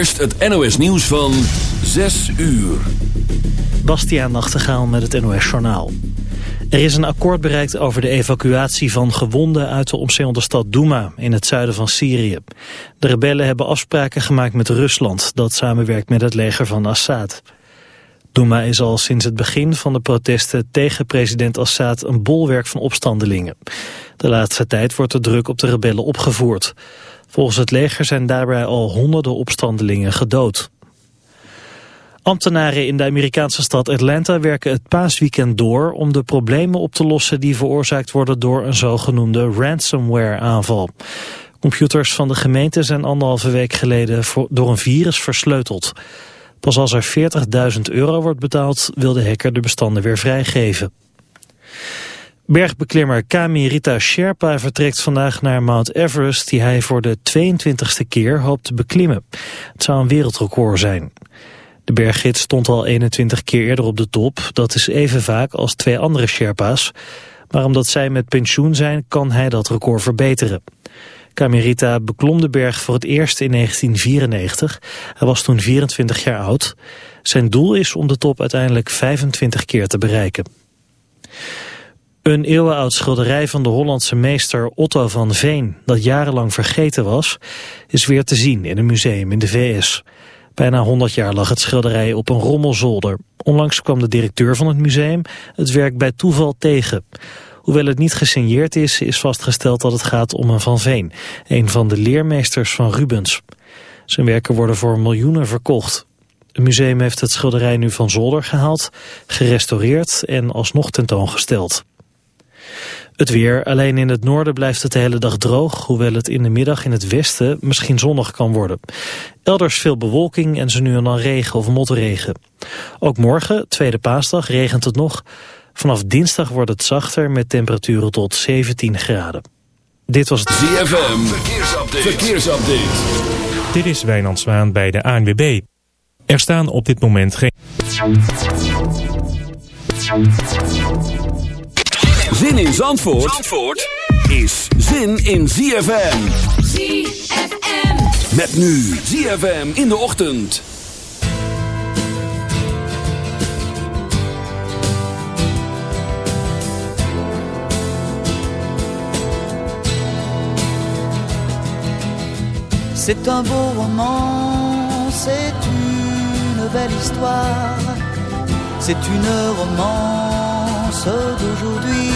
Eerst het NOS nieuws van 6 uur. Bastiaan Nachtegaal met het NOS Journaal. Er is een akkoord bereikt over de evacuatie van gewonden uit de omsingelde stad Douma in het zuiden van Syrië. De rebellen hebben afspraken gemaakt met Rusland dat samenwerkt met het leger van Assad. Douma is al sinds het begin van de protesten tegen president Assad een bolwerk van opstandelingen. De laatste tijd wordt de druk op de rebellen opgevoerd. Volgens het leger zijn daarbij al honderden opstandelingen gedood. Ambtenaren in de Amerikaanse stad Atlanta werken het paasweekend door om de problemen op te lossen die veroorzaakt worden door een zogenoemde ransomware-aanval. Computers van de gemeente zijn anderhalve week geleden door een virus versleuteld. Pas als er 40.000 euro wordt betaald wil de hacker de bestanden weer vrijgeven. Bergbeklimmer Kami Rita Sherpa vertrekt vandaag naar Mount Everest... die hij voor de 22e keer hoopt te beklimmen. Het zou een wereldrecord zijn. De berggids stond al 21 keer eerder op de top. Dat is even vaak als twee andere Sherpa's. Maar omdat zij met pensioen zijn, kan hij dat record verbeteren. Kamirita beklom de berg voor het eerst in 1994. Hij was toen 24 jaar oud. Zijn doel is om de top uiteindelijk 25 keer te bereiken. Een eeuwenoud schilderij van de Hollandse meester Otto van Veen, dat jarenlang vergeten was, is weer te zien in een museum in de VS. Bijna 100 jaar lag het schilderij op een rommelzolder. Onlangs kwam de directeur van het museum het werk bij toeval tegen. Hoewel het niet gesigneerd is, is vastgesteld dat het gaat om een Van Veen, een van de leermeesters van Rubens. Zijn werken worden voor miljoenen verkocht. Het museum heeft het schilderij nu van zolder gehaald, gerestaureerd en alsnog tentoongesteld. Het weer, alleen in het noorden blijft het de hele dag droog, hoewel het in de middag in het westen misschien zonnig kan worden. Elders veel bewolking en ze nu en dan regen of motregen. Ook morgen, tweede paasdag, regent het nog. Vanaf dinsdag wordt het zachter met temperaturen tot 17 graden. Dit was het ZFM, verkeersupdate. verkeersupdate. Dit is Wijnand Zwaan bij de ANWB. Er staan op dit moment geen... Zin in Zandvoort, Zandvoort is zin in ZFM. ZFM. Met nu ZFM in de ochtend. C'est un beau roman, c'est une belle histoire, c'est une romance d'aujourd'hui.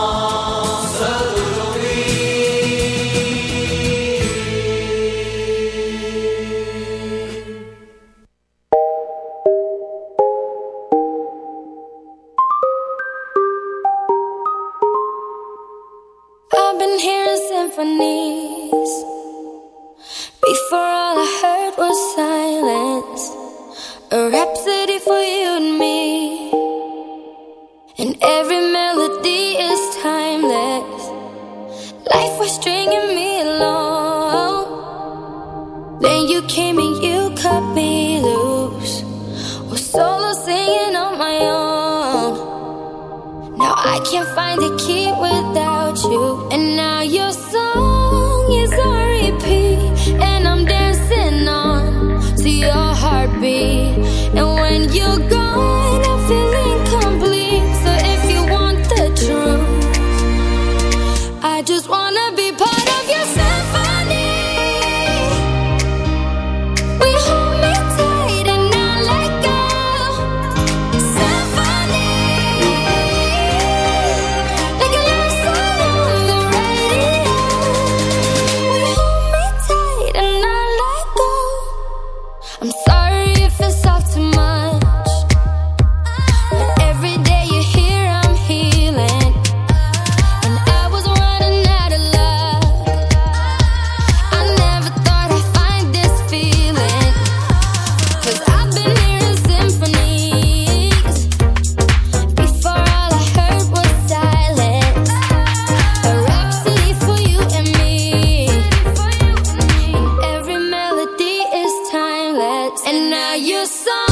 and now you're so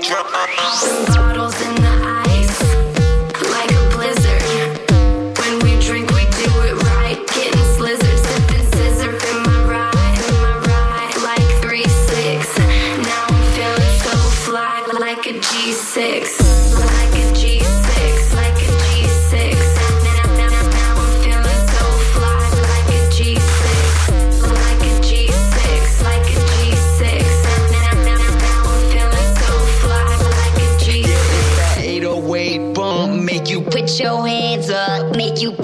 drop.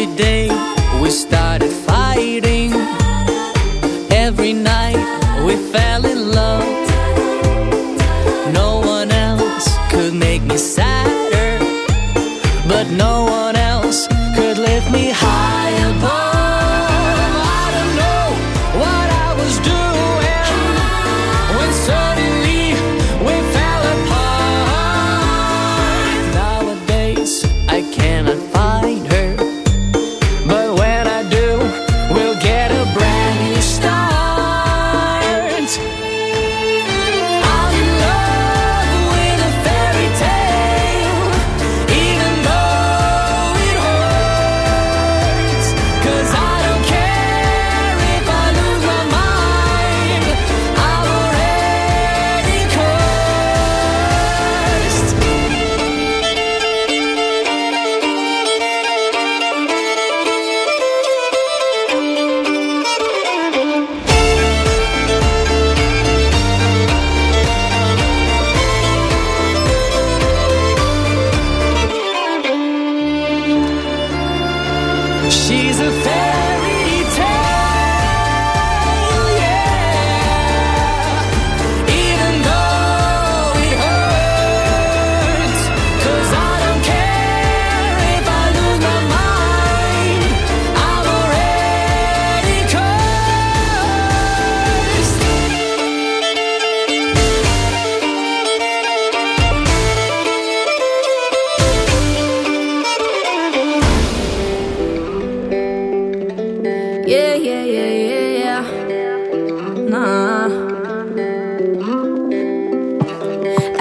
Every day. We started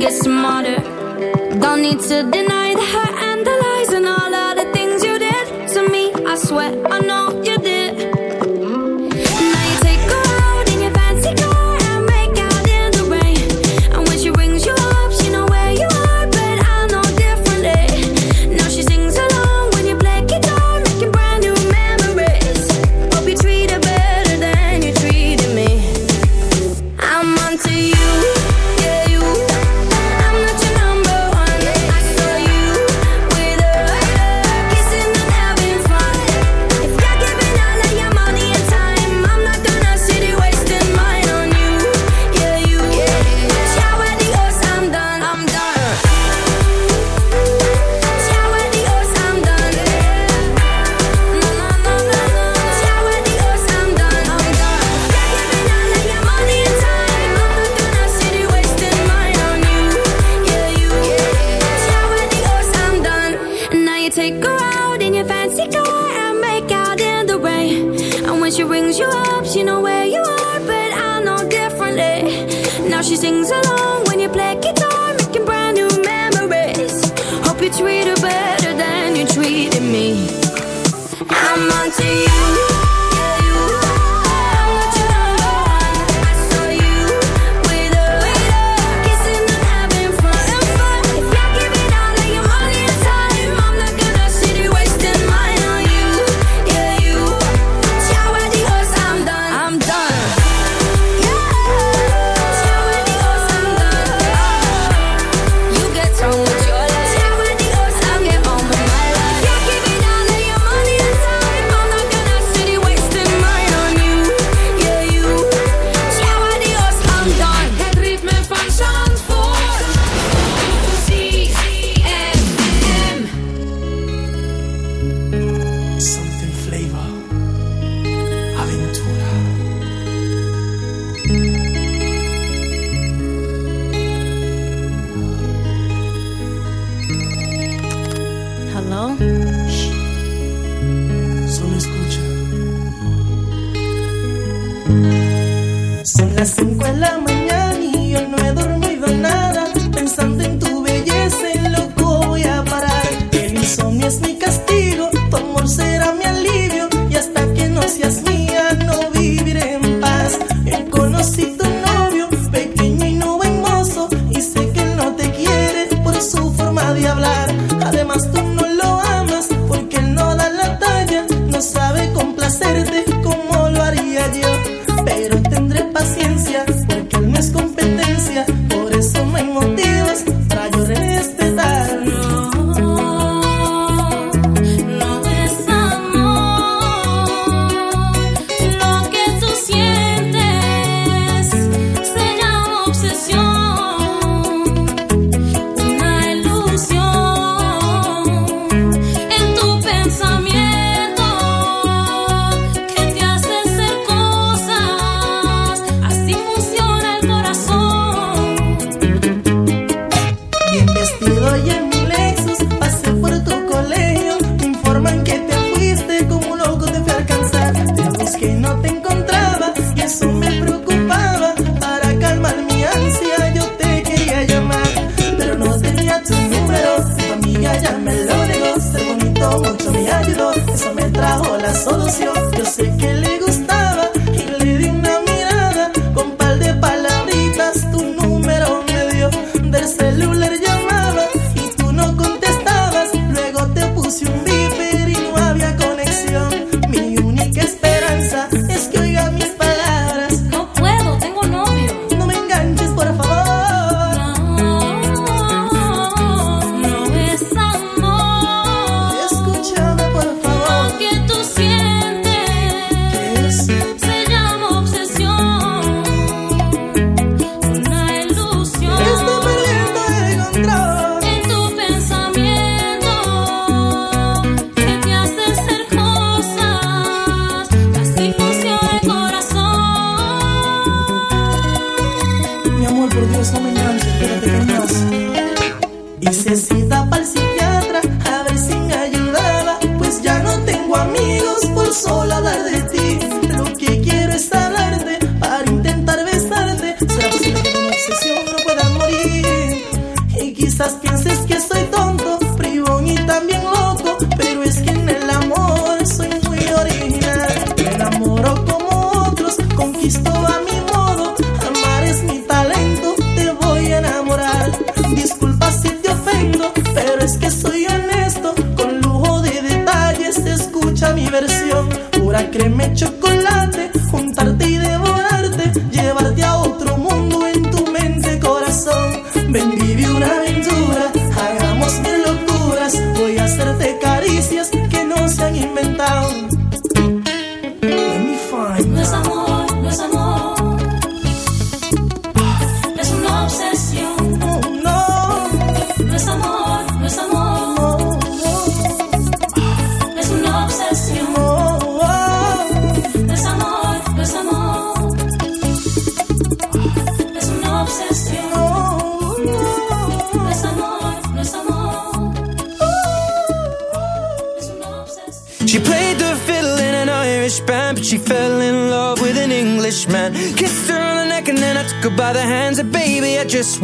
get smarter.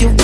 you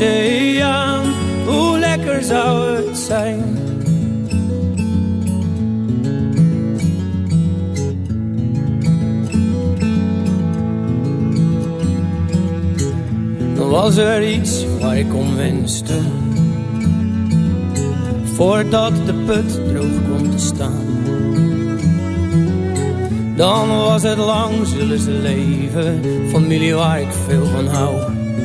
oceaan, hoe lekker zou het zijn. Dan was er iets waar ik om wenste. Voordat de put droog kwam te staan. Dan was het lang, zullen ze leven. Familie waar ik veel van hou.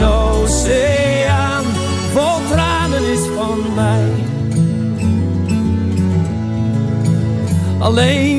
Een oceaan vol tranen is van mij. Alleen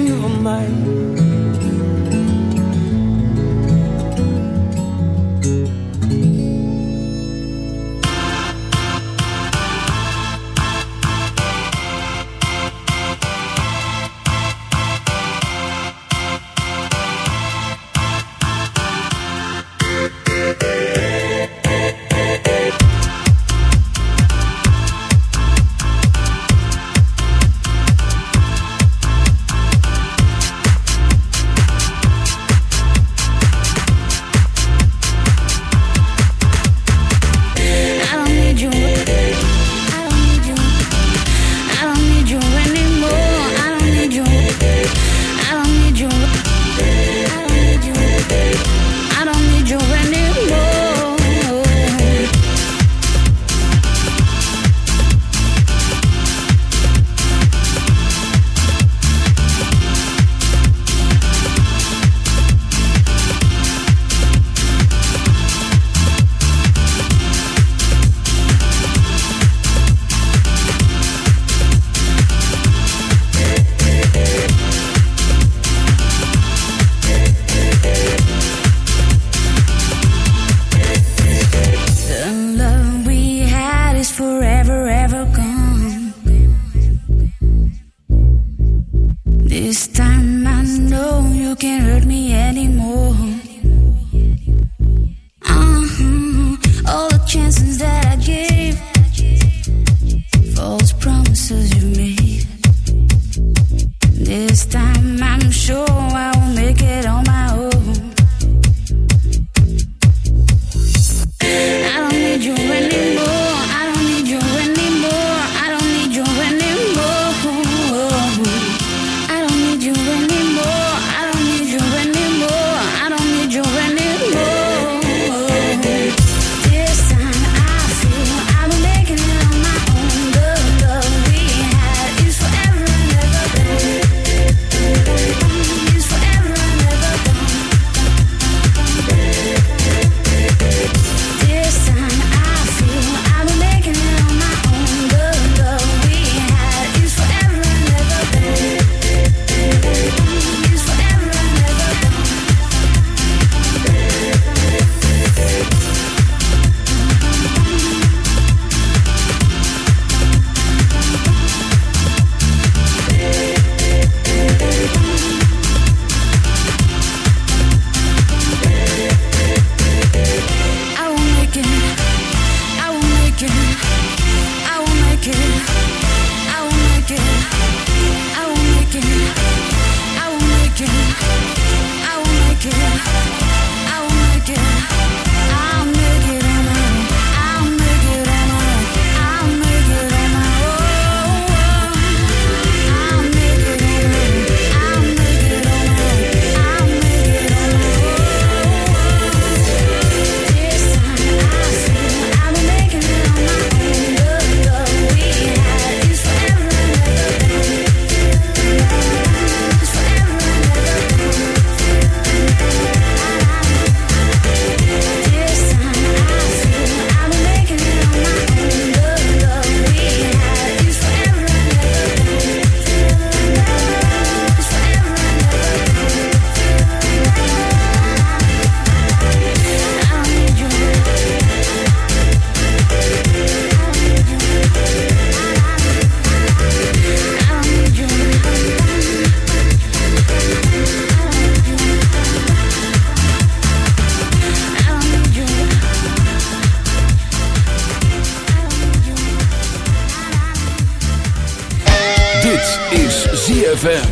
ZFM.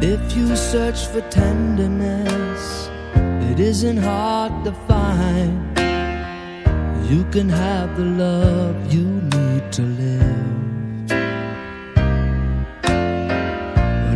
If you search for tenderness, it isn't hard to find. You can have the love you need to live.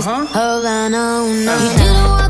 Uh-huh. Havana, una. Uh-huh.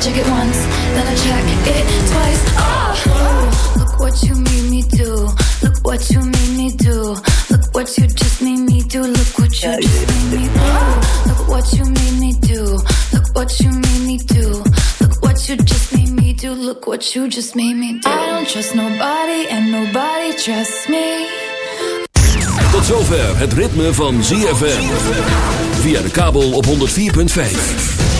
check it once, then I check it twice. Oh, look what you made me do. Look what you made me do. Look what you just made me do. Look what you just made me do. Look what you made me do. Look what you made me do. Look what you just made me do. Look what you just made me do. I don't trust nobody and nobody trusts me. Tot zover het ritme van ZFM. Via de kabel op 104.5.